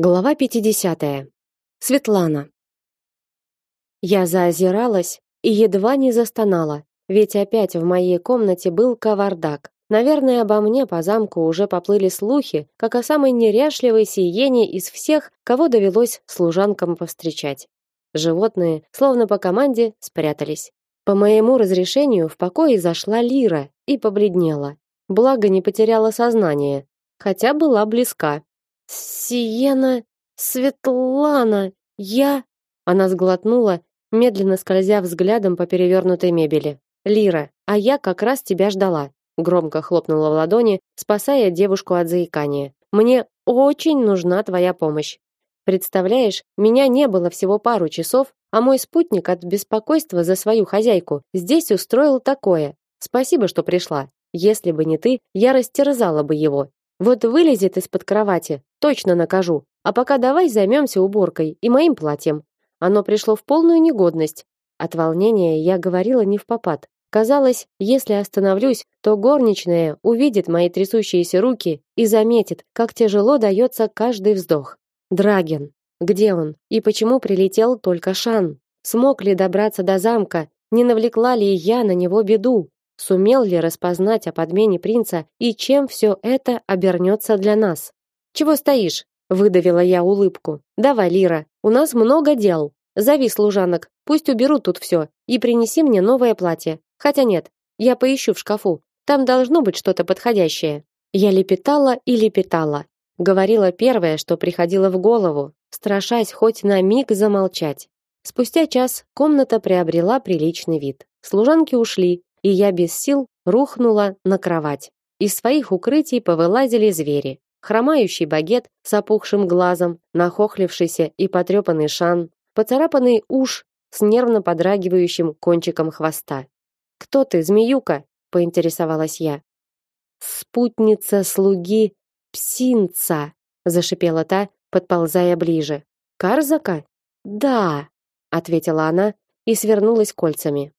Глава 50. Светлана. Я заозиралась и едва не застонала, ведь опять в моей комнате был кавардак. Наверное, обо мне по замку уже поплыли слухи, как о самой неряшливой сиене из всех, кого довелось служанкам повстречать. Животные, словно по команде, спрятались. По моему разрешению в покое зашла Лира и побледнела. Благо не потеряла сознание, хотя была близка. Сиена, Светлана, я Она сглотнула, медленно скользя взглядом по перевернутой мебели. Лира, а я как раз тебя ждала. Громко хлопнула в ладони, спасая девушку от заикания. Мне очень нужна твоя помощь. Представляешь, меня не было всего пару часов, а мой спутник от беспокойства за свою хозяйку здесь устроил такое. Спасибо, что пришла. Если бы не ты, я растерзала бы его. Вот вылезет из-под кровати, точно накажу. А пока давай займемся уборкой и моим платьем. Оно пришло в полную негодность. От волнения я говорила не в попад. Казалось, если остановлюсь, то горничная увидит мои трясущиеся руки и заметит, как тяжело дается каждый вздох. Драген. Где он? И почему прилетел только Шан? Смог ли добраться до замка? Не навлекла ли я на него беду? Сумел ли распознать о подмене принца и чем все это обернется для нас? Чего стоишь? выдавила я улыбку. Давай, Лира, у нас много дел. Зови служанок, пусть уберут тут все и принеси мне новое платье. Хотя нет, я поищу в шкафу. Там должно быть что-то подходящее. Я лепетала и лепетала, говорила первое, что приходило в голову, страшась хоть на миг замолчать. Спустя час комната приобрела приличный вид. Служанки ушли, и я без сил рухнула на кровать. Из своих укрытий повылазили звери. Хромающий багет с опухшим глазом, нахохлившийся и потрепанный шан, поцарапанный уж с нервно подрагивающим кончиком хвоста. «Кто ты, змеюка?» — поинтересовалась я. «Спутница слуги Псинца», — зашипела та, подползая ближе. «Карзака?» «Да», — ответила она и свернулась кольцами.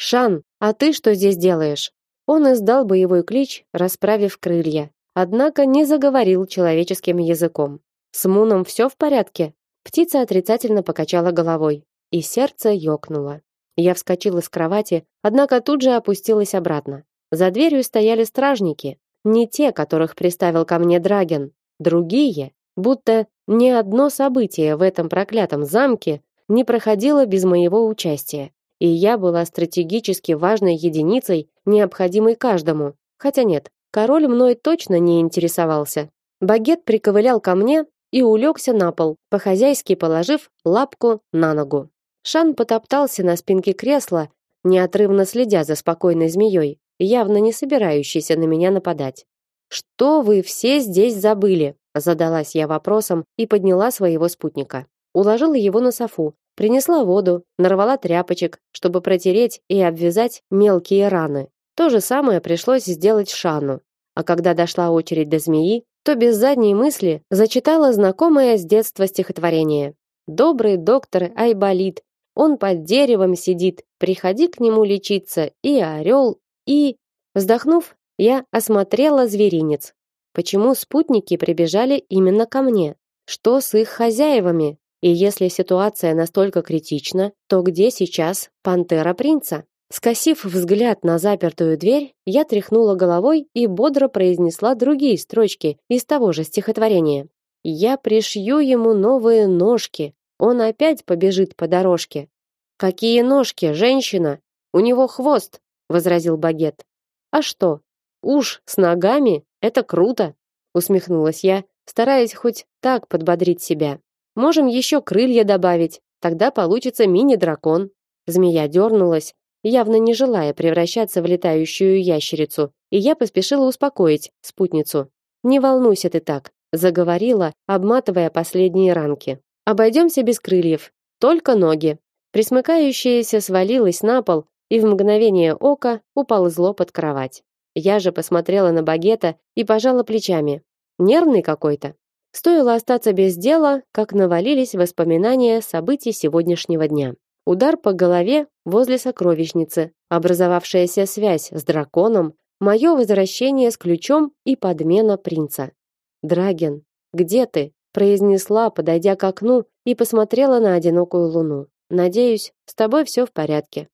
«Шан, а ты что здесь делаешь?» Он издал боевой клич, расправив крылья, однако не заговорил человеческим языком. С Муном все в порядке? Птица отрицательно покачала головой, и сердце ёкнуло. Я вскочила с кровати, однако тут же опустилась обратно. За дверью стояли стражники, не те, которых приставил ко мне Драген, другие, будто ни одно событие в этом проклятом замке не проходило без моего участия и я была стратегически важной единицей, необходимой каждому. Хотя нет, король мной точно не интересовался. Багет приковылял ко мне и улегся на пол, по-хозяйски положив лапку на ногу. Шан потоптался на спинке кресла, неотрывно следя за спокойной змеей, явно не собирающейся на меня нападать. «Что вы все здесь забыли?» задалась я вопросом и подняла своего спутника. Уложила его на софу, Принесла воду, нарвала тряпочек, чтобы протереть и обвязать мелкие раны. То же самое пришлось сделать Шану. А когда дошла очередь до змеи, то без задней мысли зачитала знакомое с детства стихотворение. Добрый доктор Айболит, он под деревом сидит, приходи к нему лечиться, и орел, и... Вздохнув, я осмотрела зверинец. Почему спутники прибежали именно ко мне? Что с их хозяевами? И если ситуация настолько критична, то где сейчас пантера принца? Скосив взгляд на запертую дверь, я тряхнула головой и бодро произнесла другие строчки из того же стихотворения. Я пришью ему новые ножки, он опять побежит по дорожке. Какие ножки, женщина? У него хвост, возразил Багет. А что? Уж с ногами это круто, усмехнулась я, стараясь хоть так подбодрить себя. Можем еще крылья добавить, тогда получится мини-дракон. Змея дернулась, явно не желая превращаться в летающую ящерицу, и я поспешила успокоить спутницу. Не волнуйся ты так, заговорила, обматывая последние ранки. Обойдемся без крыльев, только ноги. Присмыкающееся свалилось на пол и в мгновение ока уползло под кровать. Я же посмотрела на багета и пожала плечами. Нервный какой-то. Стоило остаться без дела, как навалились воспоминания событий сегодняшнего дня. Удар по голове возле сокровищницы, образовавшаяся связь с драконом, мое возвращение с ключом и подмена принца. Драген, где ты? произнесла, подойдя к окну и посмотрела на одинокую луну. Надеюсь, с тобой все в порядке.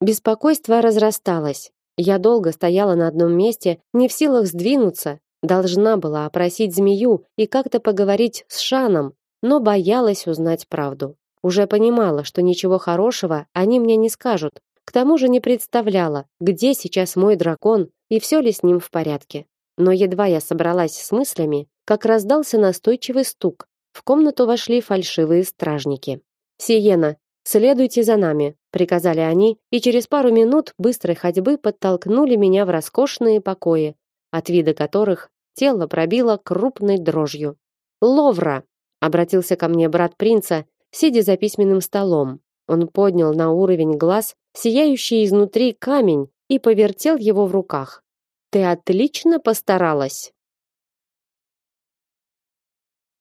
Беспокойство разрасталось. Я долго стояла на одном месте, не в силах сдвинуться. Должна была опросить змею и как-то поговорить с Шаном, но боялась узнать правду. Уже понимала, что ничего хорошего они мне не скажут. К тому же не представляла, где сейчас мой дракон и все ли с ним в порядке. Но едва я собралась с мыслями, как раздался настойчивый стук. В комнату вошли фальшивые стражники. «Сиена, следуйте за нами», — приказали они, и через пару минут быстрой ходьбы подтолкнули меня в роскошные покои, от вида которых тело пробило крупной дрожью. «Ловра!» — обратился ко мне брат принца, сидя за письменным столом. Он поднял на уровень глаз сияющий изнутри камень и повертел его в руках. Ты отлично постаралась.